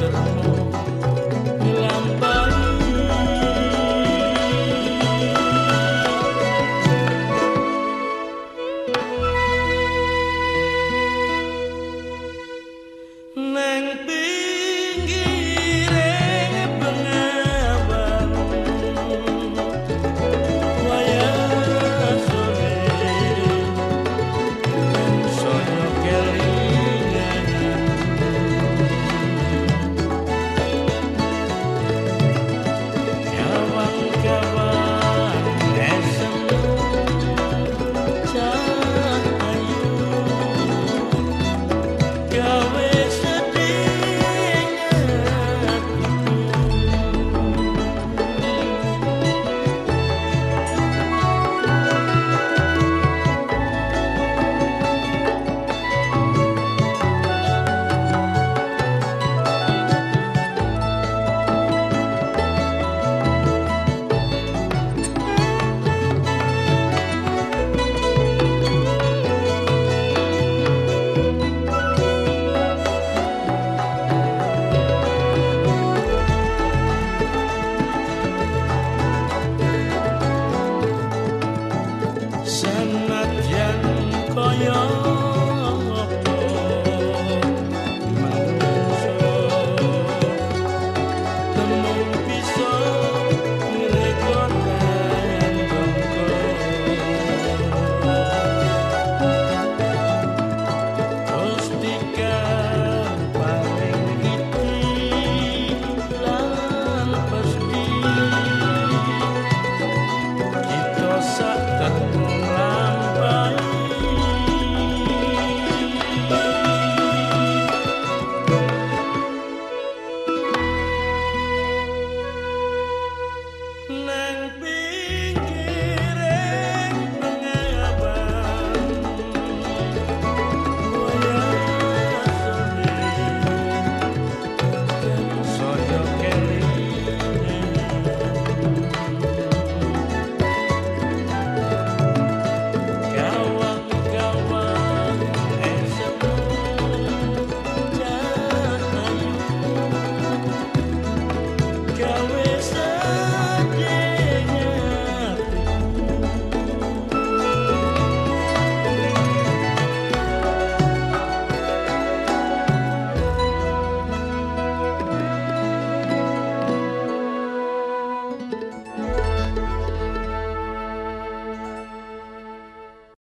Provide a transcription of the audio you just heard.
Thank you. 要